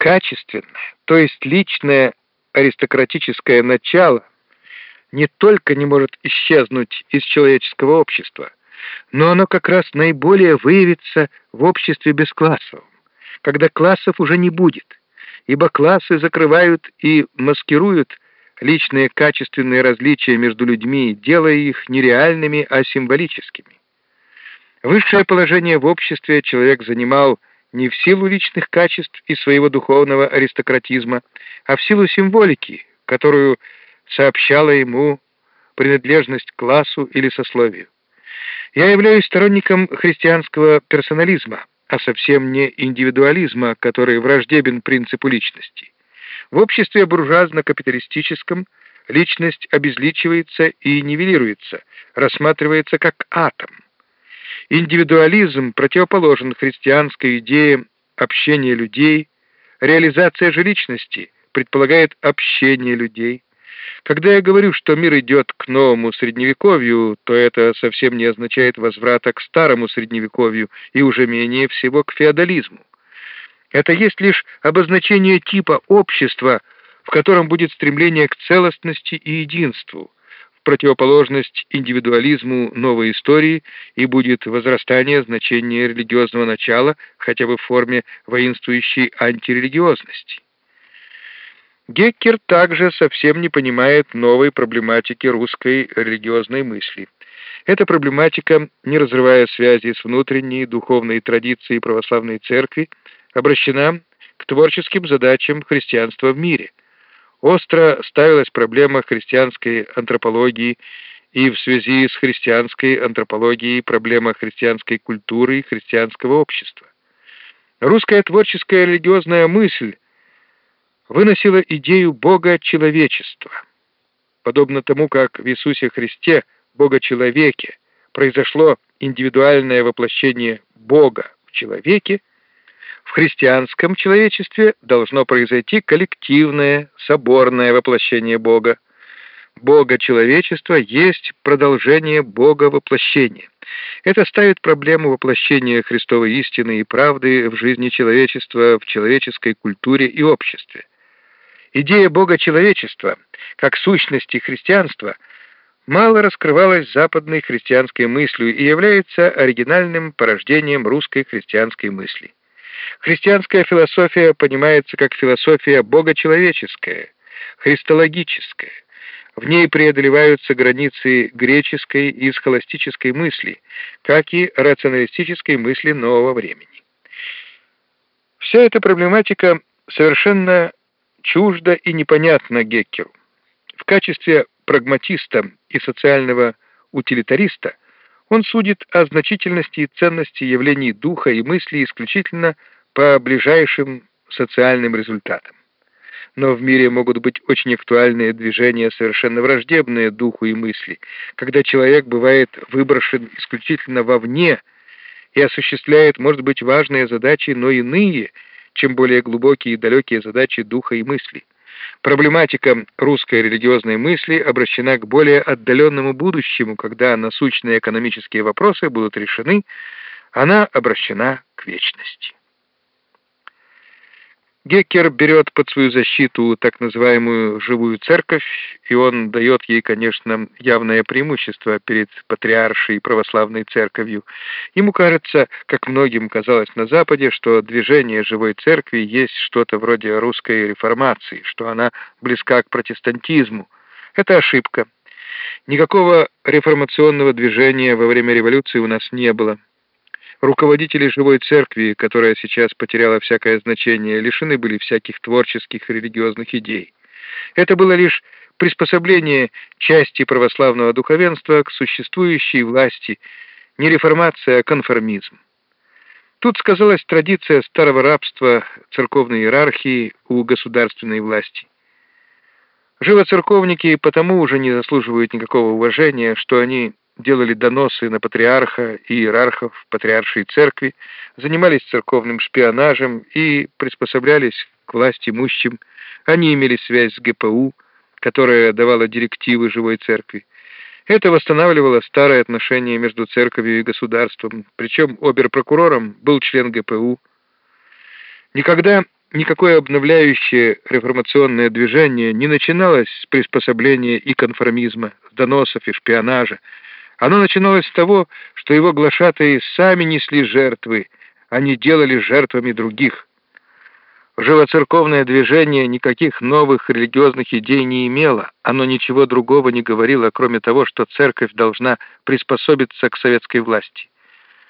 Качественное, то есть личное аристократическое начало не только не может исчезнуть из человеческого общества, но оно как раз наиболее выявится в обществе бесклассовом, когда классов уже не будет, ибо классы закрывают и маскируют личные качественные различия между людьми, делая их не реальными, а символическими. Высшее положение в обществе человек занимал не в силу личных качеств и своего духовного аристократизма, а в силу символики, которую сообщала ему принадлежность к классу или сословию. Я являюсь сторонником христианского персонализма, а совсем не индивидуализма, который враждебен принципу личности. В обществе буржуазно-капиталистическом личность обезличивается и нивелируется, рассматривается как атом. Индивидуализм противоположен христианской идее общения людей, реализация же личности предполагает общение людей. Когда я говорю, что мир идет к новому средневековью, то это совсем не означает возврата к старому средневековью и уже менее всего к феодализму. Это есть лишь обозначение типа общества, в котором будет стремление к целостности и единству, противоположность индивидуализму новой истории и будет возрастание значения религиозного начала хотя бы в форме воинствующей антирелигиозности. Геккер также совсем не понимает новой проблематики русской религиозной мысли. Эта проблематика, не разрывая связи с внутренней духовной традицией православной церкви, обращена к творческим задачам христианства в мире. Остро ставилась проблема христианской антропологии и в связи с христианской антропологией проблема христианской культуры и христианского общества. Русская творческая религиозная мысль выносила идею Бога человечества. Подобно тому, как в Иисусе Христе, Бога-человеке, произошло индивидуальное воплощение Бога в человеке, в христианском человечестве должно произойти коллективное, соборное воплощение Бога. Бога человечества есть продолжение Бога воплощения. Это ставит проблему воплощения Христовой истины и правды в жизни человечества, в человеческой культуре и обществе. Идея Бога человечества, как сущности христианства, мало раскрывалась западной христианской мыслью и является оригинальным порождением русской христианской мысли. Христианская философия понимается как философия богочеловеческая, христологическая. В ней преодолеваются границы греческой и схоластической мысли, как и рационалистической мысли нового времени. Вся эта проблематика совершенно чужда и непонятна Геккеру. В качестве прагматиста и социального утилитариста он судит о значительности и ценности явлений духа и мысли исключительно по ближайшим социальным результатам. Но в мире могут быть очень актуальные движения, совершенно враждебные духу и мысли, когда человек бывает выброшен исключительно вовне и осуществляет, может быть, важные задачи, но иные, чем более глубокие и далекие задачи духа и мысли. Проблематика русской религиозной мысли обращена к более отдаленному будущему, когда насущные экономические вопросы будут решены, она обращена к вечности. Геккер берет под свою защиту так называемую «живую церковь», и он дает ей, конечно, явное преимущество перед патриаршей православной церковью. Ему кажется, как многим казалось на Западе, что движение живой церкви есть что-то вроде русской реформации, что она близка к протестантизму. Это ошибка. Никакого реформационного движения во время революции у нас не было. Руководители живой церкви, которая сейчас потеряла всякое значение, лишены были всяких творческих религиозных идей. Это было лишь приспособление части православного духовенства к существующей власти, не реформация, а конформизм. Тут сказалась традиция старого рабства церковной иерархии у государственной власти. Живоцерковники потому уже не заслуживают никакого уважения, что они делали доносы на патриарха и иерархов патриаршей церкви, занимались церковным шпионажем и приспособлялись к власти имущим. Они имели связь с ГПУ, которая давала директивы живой церкви. Это восстанавливало старые отношения между церковью и государством, причем оберпрокурором был член ГПУ. Никогда никакое обновляющее реформационное движение не начиналось с приспособления и конформизма, доносов и шпионажа. Оно начиналось с того, что его глашатые сами несли жертвы, они делали жертвами других. Живоцерковное движение никаких новых религиозных идей не имело, оно ничего другого не говорило, кроме того, что церковь должна приспособиться к советской власти.